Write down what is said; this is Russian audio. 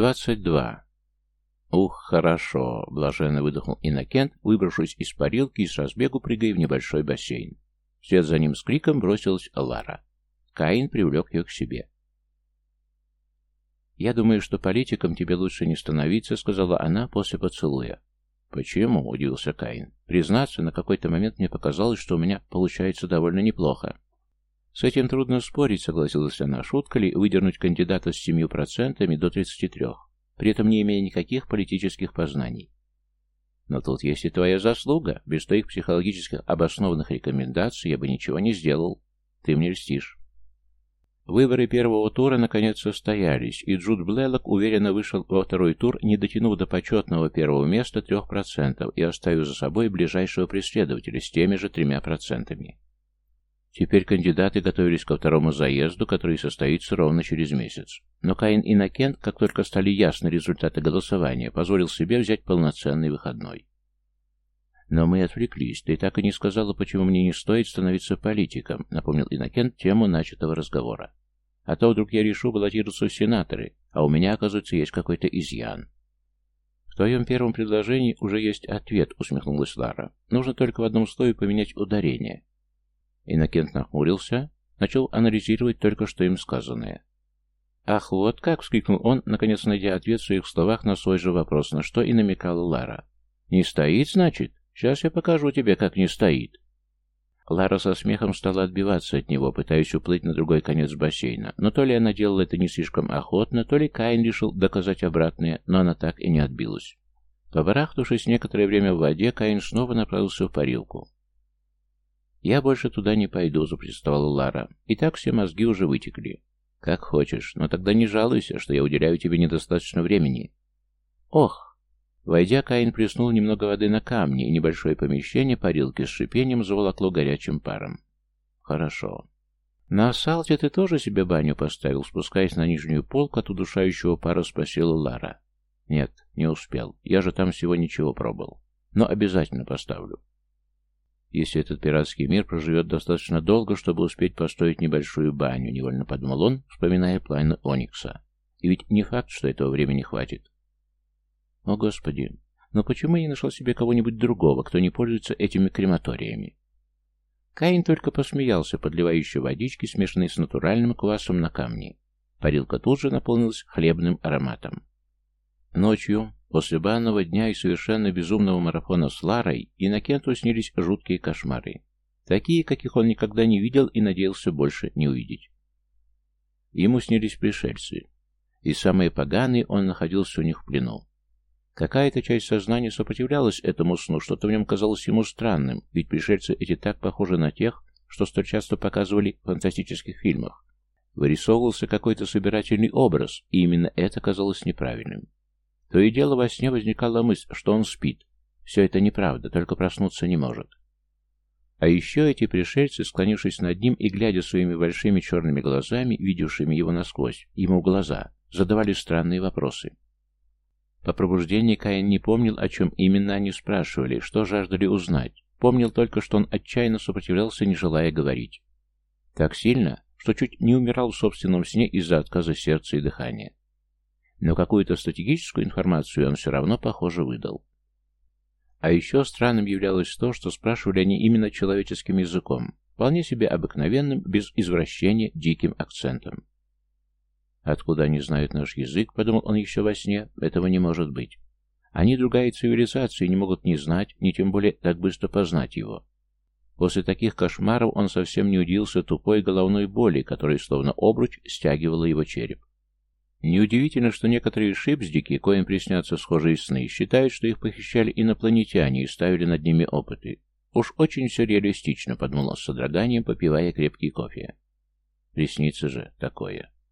Двадцать два. Ух, хорошо, блаженно выдохнул Иннокент, выбравшись из парилки и с разбегу прыгая в небольшой бассейн. Вслед за ним с криком бросилась Лара. Каин привлек ее к себе. «Я думаю, что политиком тебе лучше не становиться», — сказала она после поцелуя. «Почему?» — удивился Каин. «Признаться, на какой-то момент мне показалось, что у меня получается довольно неплохо». «С этим трудно спорить», — согласилась она. «Шутка ли выдернуть кандидата с семью процентами до тридцати трех, при этом не имея никаких политических познаний?» «Но тут есть и твоя заслуга. Без твоих психологических обоснованных рекомендаций я бы ничего не сделал. Ты мне льстишь». Выборы первого тура наконец состоялись, и Джуд Блэллок уверенно вышел во второй тур, не дотянув до почетного первого места 3% и оставив за собой ближайшего преследователя с теми же 3%. Теперь кандидаты готовились ко второму заезду, который состоится ровно через месяц. Но Каин Иннокент, как только стали ясны результаты голосования, позволил себе взять полноценный выходной. «Но мы отвлеклись. Ты так и не сказала, почему мне не стоит становиться политиком», напомнил Иннокент тему начатого разговора. «А то вдруг я решу баллотироваться в сенаторы, а у меня, оказывается, есть какой-то изъян». «В твоем первом предложении уже есть ответ», усмехнулась Лара. «Нужно только в одном слове поменять ударение». Иннокент нахмурился, начал анализировать только что им сказанное. «Ах, вот как!» — вскрикнул он, наконец найдя ответ в своих словах на свой же вопрос, на что и намекала Лара. «Не стоит, значит? Сейчас я покажу тебе, как не стоит». Лара со смехом стала отбиваться от него, пытаясь уплыть на другой конец бассейна. Но то ли она делала это не слишком охотно, то ли Каин решил доказать обратное, но она так и не отбилась. Побарахтавшись некоторое время в воде, Каин снова направился в парилку. «Я больше туда не пойду», — запротестовала Лара. «И так все мозги уже вытекли». «Как хочешь, но тогда не жалуйся, что я уделяю тебе недостаточно времени». «Ох!» Войдя, Каин плеснул немного воды на камни, и небольшое помещение парилки с шипением заволокло горячим паром. «Хорошо». «На асфальте ты тоже себе баню поставил?» Спускаясь на нижнюю полку от удушающего пара, спросила Лара. «Нет, не успел. Я же там всего ничего пробовал. Но обязательно поставлю». Если этот пиратский мир проживет достаточно долго, чтобы успеть построить небольшую баню, невольно подумал он, вспоминая планы Оникса. И ведь не факт, что этого времени хватит. О, Господи, но почему я не нашел себе кого-нибудь другого, кто не пользуется этими крематориями? Каин только посмеялся, подливая еще водички, смешанной с натуральным квасом на камни. Парилка тут же наполнилась хлебным ароматом. Ночью, После банного дня и совершенно безумного марафона с Ларой, Иннокенту снились жуткие кошмары. Такие, каких он никогда не видел и надеялся больше не увидеть. Ему снились пришельцы. И самые поганые он находился у них в плену. Какая-то часть сознания сопротивлялась этому сну, что-то в нем казалось ему странным, ведь пришельцы эти так похожи на тех, что столь часто показывали в фантастических фильмах. Вырисовывался какой-то собирательный образ, и именно это казалось неправильным. То и дело во сне возникала мысль, что он спит. Все это неправда, только проснуться не может. А еще эти пришельцы, склонившись над ним и глядя своими большими черными глазами, видевшими его насквозь, ему в глаза, задавали странные вопросы. По пробуждении Каин не помнил, о чем именно они спрашивали, что жаждали узнать. Помнил только, что он отчаянно сопротивлялся, не желая говорить. Так сильно, что чуть не умирал в собственном сне из-за отказа сердца и дыхания но какую-то стратегическую информацию он все равно, похоже, выдал. А еще странным являлось то, что спрашивали они именно человеческим языком, вполне себе обыкновенным, без извращения, диким акцентом. «Откуда они знают наш язык?» — подумал он еще во сне. «Этого не может быть. Они другая цивилизация не могут ни знать, ни тем более так быстро познать его». После таких кошмаров он совсем не удивился тупой головной боли, которая словно обруч стягивала его череп. Неудивительно, что некоторые шипсдики, коим приснятся схожие сны, считают, что их похищали инопланетяне и ставили над ними опыты. Уж очень все реалистично, подумал с содроганием, попивая крепкий кофе. Приснится же такое.